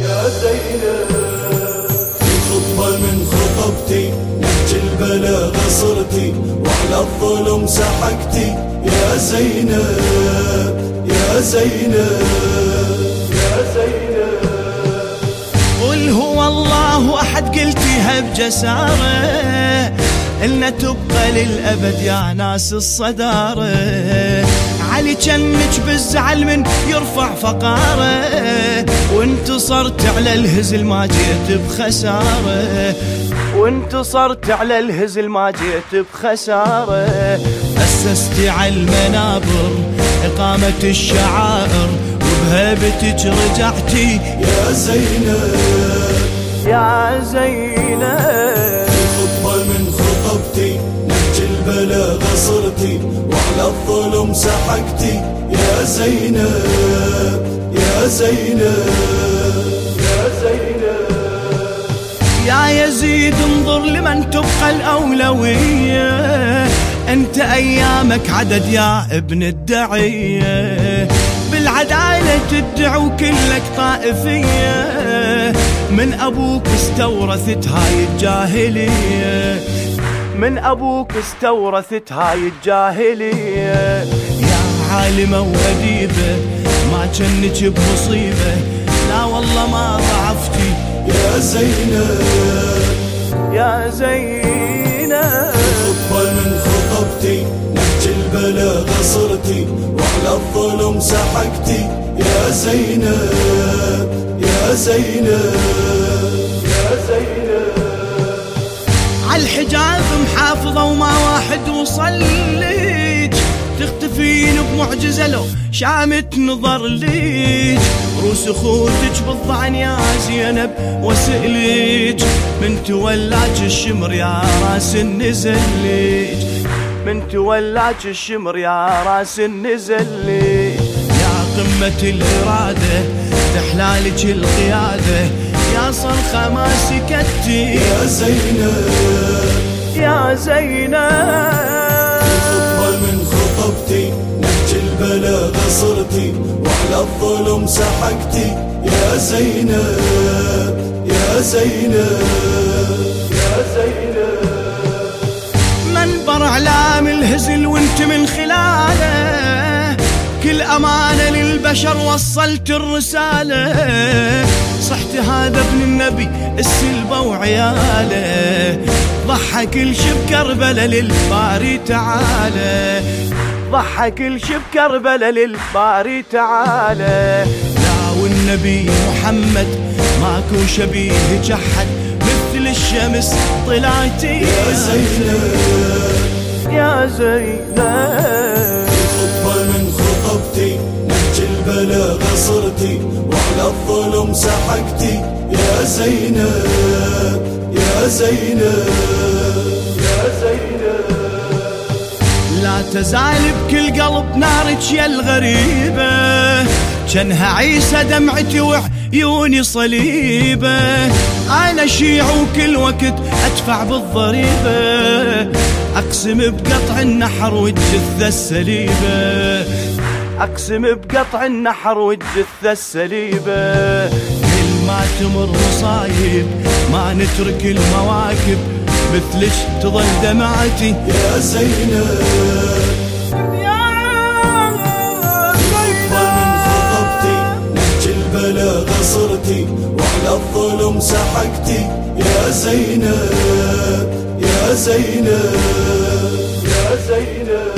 يا زينب في خطبة من خطبتي نهج البلاغ صرتي وعلى الظلم سحقتي. يا زينب يا زينب يا زينب. قل هو الله أحد قلتيها بجسارة إلنا تبقى للأبد يا ناس الصدارة. علي جنك بالزعل من يرفع فقاره وانتصرت على الهزل ما جيت بخساره. وانتصرت على الهزل ما جيت بخساره. أسستي على المنابر إقامة الشعائر وبهيبتك رجعتي يا زينب يا زينب. الظلم سحقتي يا زينب يا زينب يا زينب. يا يزيد انظر لمن تبقى الأولوية. أنت أيامك عدد يا ابن الدعية. بالعدالة تدعي وكلك طائفية. من أبوك استورثت هاي الجاهلية. من أبوك استورثت هاي الجاهلية. يا عالمة وأديبة ما جنك بمصيبة. لا والله ما ضعفتي. يا زينب يا زينب خطبة من خطبتي نهج البلاغ صرتي وعلى الظلم سحقتي. يا زينب يا زينب يا زينب عالحجاز محافظة وما واحد وصل ليك تختفين بمعجزة لو شامت نظر ليك. روس أخوتك بالضعن يا زينب وسئليك. من تولاج الشمر يا راس النزل ليك. من تولاج الشمر يا راس النزل ليك. يا قمة الإرادة تحلالك القيادة. يا صرخة ما سكتي. يا زينب. يا زينب. خطبة من خطبتي نهج البلاغ صرتي وعلى الظلم سحقتي. يا زينب يا زينب يا زينب. منبر أعلام الهزل وانت من خلاله. كل أمانة للبشر وصلت الرسالة. صحت هذا ابن النبي السلبه وعياله. ضحى كل شب كربلة للباري تعالى. ضحى كل شب كربلة للباري تعالى. لا والنبي محمد ماكو شبيه احد مثل الشمس طلعتي يا زينب. يا زينب. خطبة من خطبتي نهج البلاغ صرتي وعلى الظلم سحقتي. يا زينب يا زينب. لا تزال بكل قلب نارك يا الغريبة. جنها عيسى دمعتي وعيوني صليبة أنا شيع وكل وقت أدفع بالضريبة. أقسم بقطع النحر والجثة السليبة أقسم بقطع النحر والجثة السليبة كل ما تمر مصايب ما نترك المواكب. مثلش تضل دمعتي. يا زينب. البلا قصرتي وعلى الظلم سحقتي. يا زينب. يا زينب. يا زينب.